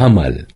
همل